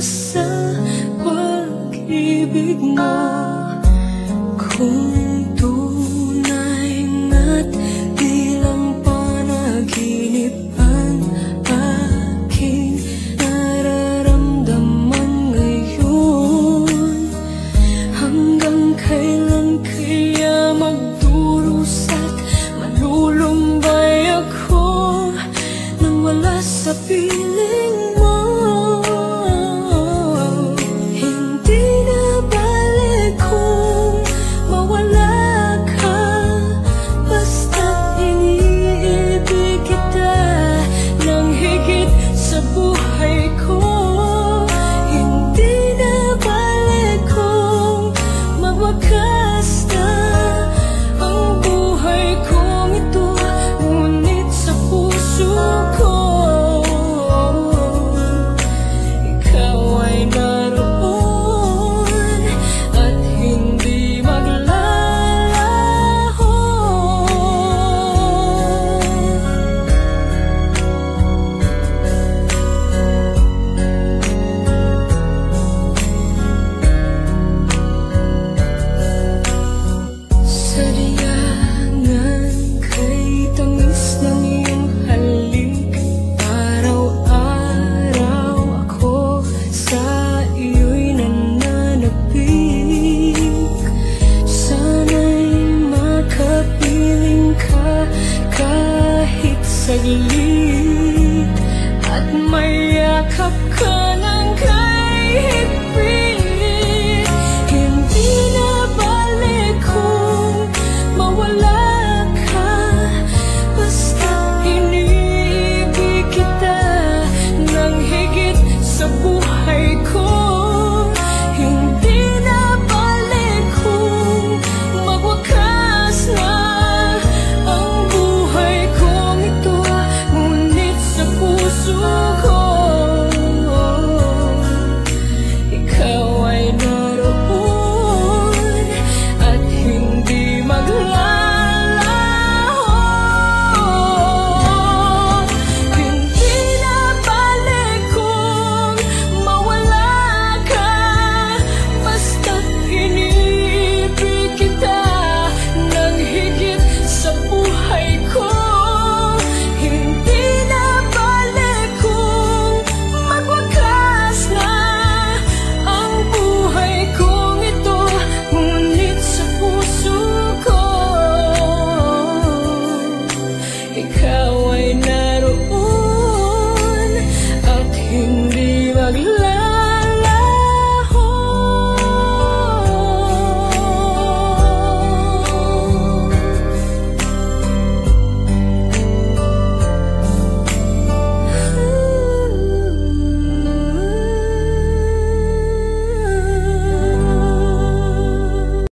sa pag-ibig mo. Kung tunay nga't di lang panaginip Ang aking nararamdaman ngayon. Hanggang kailan kaya magdurus at malulumbay ako? Nang wala sa piling saglit At mayakap ka